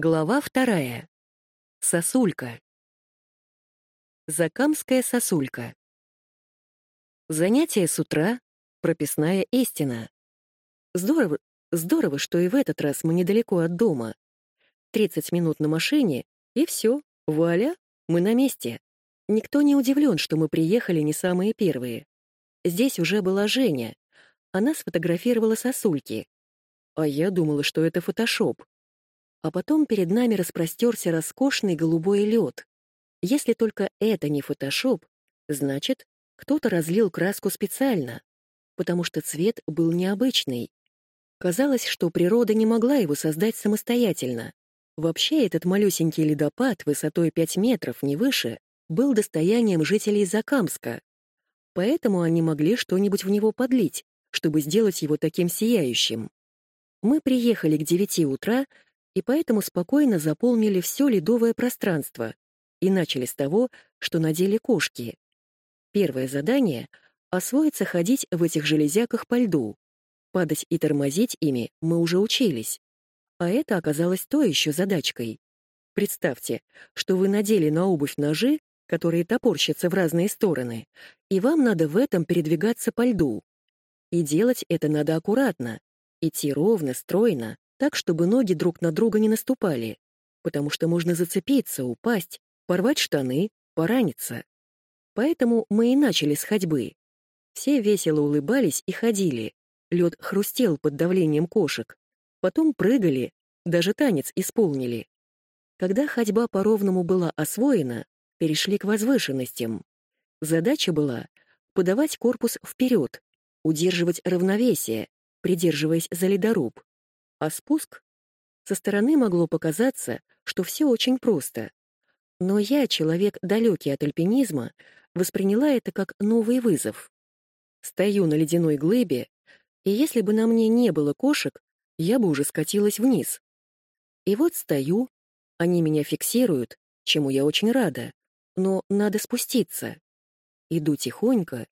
Глава вторая. Сосулька. Закамская сосулька. Занятие с утра — прописная истина. Здорово, здорово, что и в этот раз мы недалеко от дома. 30 минут на машине, и все, вуаля, мы на месте. Никто не удивлен, что мы приехали не самые первые. Здесь уже была Женя. Она сфотографировала сосульки. А я думала, что это фотошоп а потом перед нами распростерся роскошный голубой лед. Если только это не фотошоп, значит, кто-то разлил краску специально, потому что цвет был необычный. Казалось, что природа не могла его создать самостоятельно. Вообще этот малюсенький ледопад высотой 5 метров, не выше, был достоянием жителей Закамска. Поэтому они могли что-нибудь в него подлить, чтобы сделать его таким сияющим. Мы приехали к девяти утра и поэтому спокойно заполнили все ледовое пространство и начали с того, что надели кошки. Первое задание — освоиться ходить в этих железяках по льду. Падать и тормозить ими мы уже учились. А это оказалось то еще задачкой. Представьте, что вы надели на обувь ножи, которые топорщатся в разные стороны, и вам надо в этом передвигаться по льду. И делать это надо аккуратно, идти ровно, стройно, так, чтобы ноги друг на друга не наступали, потому что можно зацепиться, упасть, порвать штаны, пораниться. Поэтому мы и начали с ходьбы. Все весело улыбались и ходили. Лед хрустел под давлением кошек. Потом прыгали, даже танец исполнили. Когда ходьба по-ровному была освоена, перешли к возвышенностям. Задача была подавать корпус вперед, удерживать равновесие, придерживаясь за ледоруб. А спуск? Со стороны могло показаться, что все очень просто. Но я, человек далекий от альпинизма, восприняла это как новый вызов. Стою на ледяной глыбе, и если бы на мне не было кошек, я бы уже скатилась вниз. И вот стою, они меня фиксируют, чему я очень рада, но надо спуститься. Иду тихонько,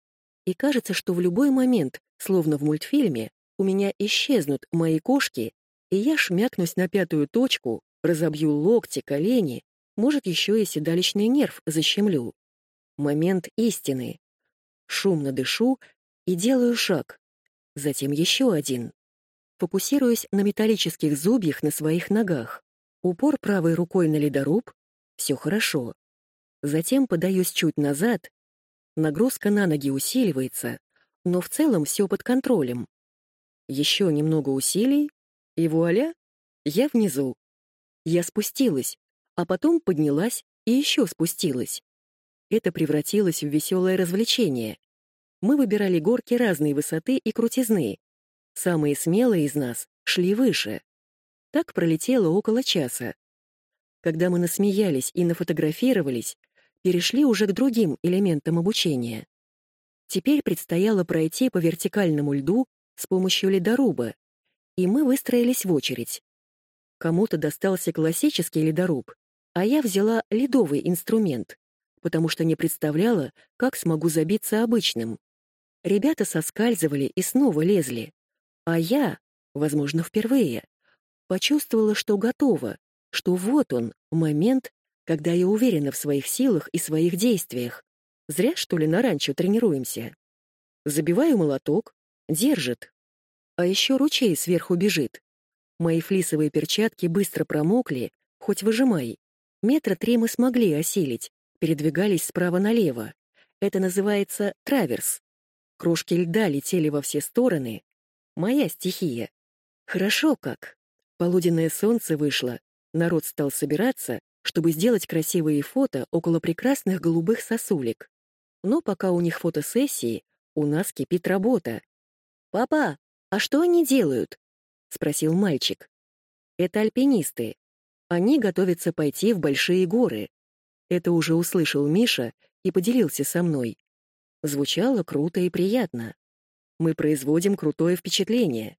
и кажется, что в любой момент, словно в мультфильме, у меня исчезнут мои кошки, и я шмякнусь на пятую точку, разобью локти, колени, может, еще и седалищный нерв защемлю. Момент истины. Шумно дышу и делаю шаг. Затем еще один. Фокусируюсь на металлических зубьях на своих ногах. Упор правой рукой на ледоруб. Все хорошо. Затем подаюсь чуть назад. Нагрузка на ноги усиливается, но в целом все под контролем. Еще немного усилий, и вуаля, я внизу. Я спустилась, а потом поднялась и еще спустилась. Это превратилось в веселое развлечение. Мы выбирали горки разной высоты и крутизны. Самые смелые из нас шли выше. Так пролетело около часа. Когда мы насмеялись и нафотографировались, перешли уже к другим элементам обучения. Теперь предстояло пройти по вертикальному льду с помощью ледоруба, и мы выстроились в очередь. Кому-то достался классический ледоруб, а я взяла ледовый инструмент, потому что не представляла, как смогу забиться обычным. Ребята соскальзывали и снова лезли, а я, возможно, впервые, почувствовала, что готова, что вот он, момент, когда я уверена в своих силах и своих действиях. Зря, что ли, на ранчо тренируемся. Забиваю молоток, держит. А еще ручей сверху бежит. Мои флисовые перчатки быстро промокли, хоть выжимай. Метра три мы смогли осилить, передвигались справа налево. Это называется траверс. Крошки льда летели во все стороны. Моя стихия. Хорошо как. Полуденное солнце вышло, народ стал собираться, чтобы сделать красивые фото около прекрасных голубых сосулек. Но пока у них фотосессии, у нас кипит работа. «Папа, «А что они делают?» — спросил мальчик. «Это альпинисты. Они готовятся пойти в большие горы». Это уже услышал Миша и поделился со мной. Звучало круто и приятно. Мы производим крутое впечатление.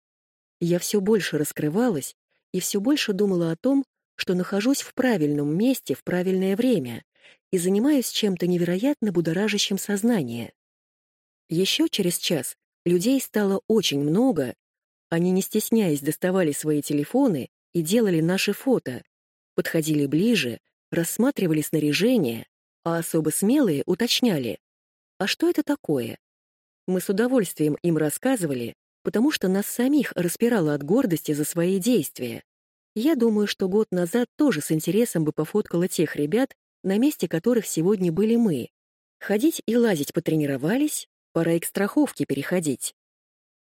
Я все больше раскрывалась и все больше думала о том, что нахожусь в правильном месте в правильное время и занимаюсь чем-то невероятно будоражащим сознание. Еще через час Людей стало очень много. Они, не стесняясь, доставали свои телефоны и делали наши фото. подходили ближе, рассматривали снаряжение, а особо смелые уточняли, а что это такое? Мы с удовольствием им рассказывали, потому что нас самих распирало от гордости за свои действия. Я думаю, что год назад тоже с интересом бы пофоткала тех ребят, на месте которых сегодня были мы. Ходить и лазить потренировались, пора и к страховке переходить.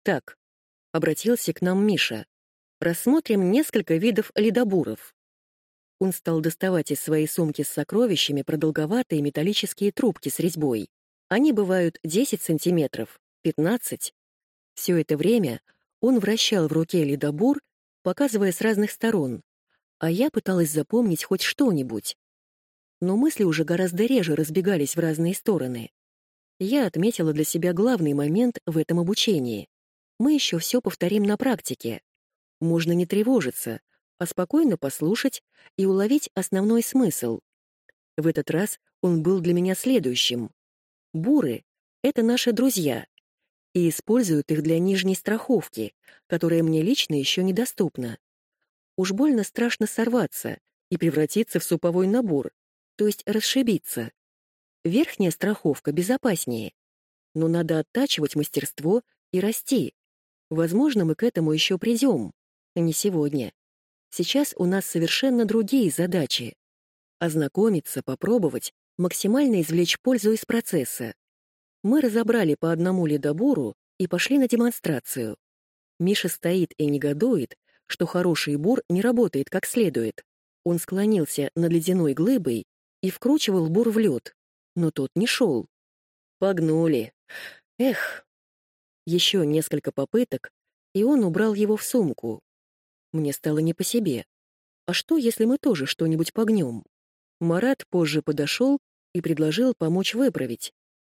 Так, обратился к нам Миша. Рассмотрим несколько видов ледобуров. Он стал доставать из своей сумки с сокровищами продолговатые металлические трубки с резьбой. Они бывают 10 сантиметров, 15. Все это время он вращал в руке ледобур, показывая с разных сторон, а я пыталась запомнить хоть что-нибудь. Но мысли уже гораздо реже разбегались в разные стороны. Я отметила для себя главный момент в этом обучении. Мы еще все повторим на практике. Можно не тревожиться, а спокойно послушать и уловить основной смысл. В этот раз он был для меня следующим. Буры — это наши друзья, и используют их для нижней страховки, которая мне лично еще недоступна. Уж больно страшно сорваться и превратиться в суповой набор, то есть расшибиться. Верхняя страховка безопаснее, но надо оттачивать мастерство и расти. Возможно, мы к этому еще придем, но не сегодня. Сейчас у нас совершенно другие задачи. Ознакомиться, попробовать, максимально извлечь пользу из процесса. Мы разобрали по одному ледобуру и пошли на демонстрацию. Миша стоит и негодует, что хороший бур не работает как следует. Он склонился над ледяной глыбой и вкручивал бур в лед, но тот не шел. Погнули. Эх. Еще несколько попыток, и он убрал его в сумку. Мне стало не по себе. А что, если мы тоже что-нибудь погнем? Марат позже подошел и предложил помочь выправить.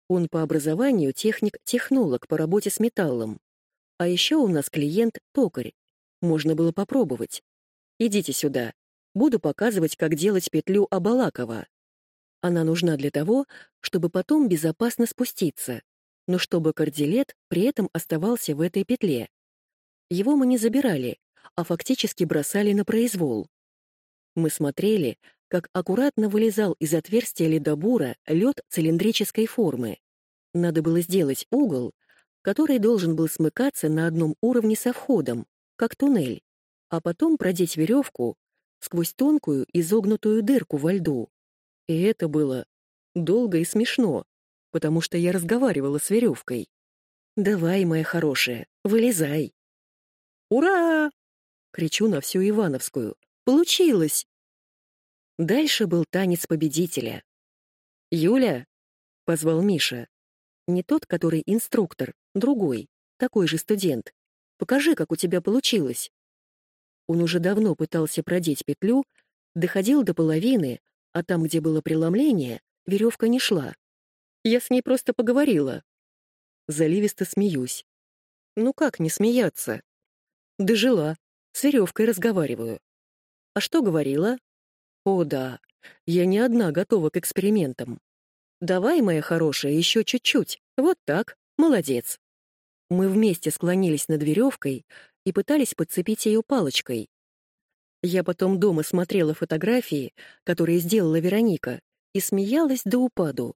Он по образованию техник-технолог по работе с металлом. А еще у нас клиент — токарь. Можно было попробовать. Идите сюда. Буду показывать, как делать петлю Абалакова. Она нужна для того, чтобы потом безопасно спуститься, но чтобы кордилет при этом оставался в этой петле. Его мы не забирали, а фактически бросали на произвол. Мы смотрели, как аккуратно вылезал из отверстия ледобура лед цилиндрической формы. Надо было сделать угол, который должен был смыкаться на одном уровне со входом, как туннель, а потом продеть веревку сквозь тонкую изогнутую дырку во льду. И это было долго и смешно, потому что я разговаривала с веревкой. «Давай, моя хорошая, вылезай!» «Ура!» — кричу на всю Ивановскую. «Получилось!» Дальше был танец победителя. «Юля!» — позвал Миша. Не тот, который инструктор, другой, такой же студент. «Покажи, как у тебя получилось». Он уже давно пытался продеть петлю, доходил до половины, а там, где было преломление, веревка не шла. Я с ней просто поговорила. Заливисто смеюсь. Ну как не смеяться? Дожила, с веревкой разговариваю. А что говорила? О, да, я не одна готова к экспериментам. Давай, моя хорошая, еще чуть-чуть. Вот так, молодец. Мы вместе склонились над веревкой и пытались подцепить ее палочкой. Я потом дома смотрела фотографии, которые сделала Вероника, и смеялась до упаду.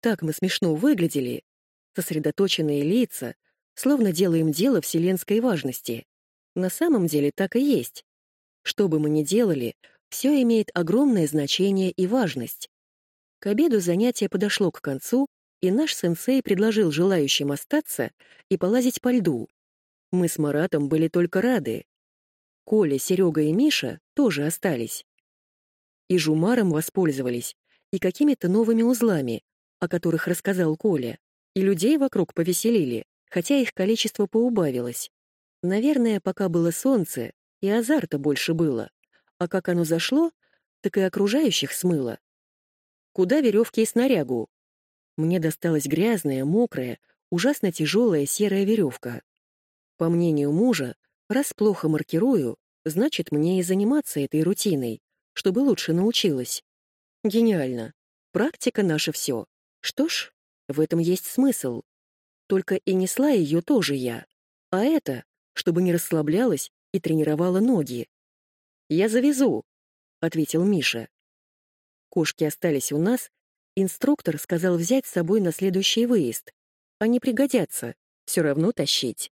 Так мы смешно выглядели. Сосредоточенные лица, словно делаем дело вселенской важности. На самом деле так и есть. Что бы мы ни делали, все имеет огромное значение и важность. К обеду занятие подошло к концу, и наш сенсей предложил желающим остаться и полазить по льду. Мы с Маратом были только рады. Коля, Серега и Миша тоже остались. И жумаром воспользовались, и какими-то новыми узлами, о которых рассказал Коля, и людей вокруг повеселили, хотя их количество поубавилось. Наверное, пока было солнце, и азарта больше было, а как оно зашло, так и окружающих смыло. Куда веревки и снарягу? Мне досталась грязная, мокрая, ужасно тяжелая серая веревка. По мнению мужа, раз плохо маркирую, Значит, мне и заниматься этой рутиной, чтобы лучше научилась. Гениально. Практика — наше все. Что ж, в этом есть смысл. Только и несла ее тоже я. А это, чтобы не расслаблялась и тренировала ноги. Я завезу. ответил Миша. Кошки остались у нас, инструктор сказал взять с собой на следующий выезд. Они пригодятся, все равно тащить.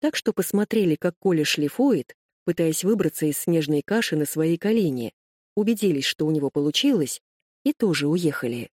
Так что посмотрели, как Коля шлифует, пытаясь выбраться из снежной каши на своей колени, убедились, что у него получилось, и тоже уехали.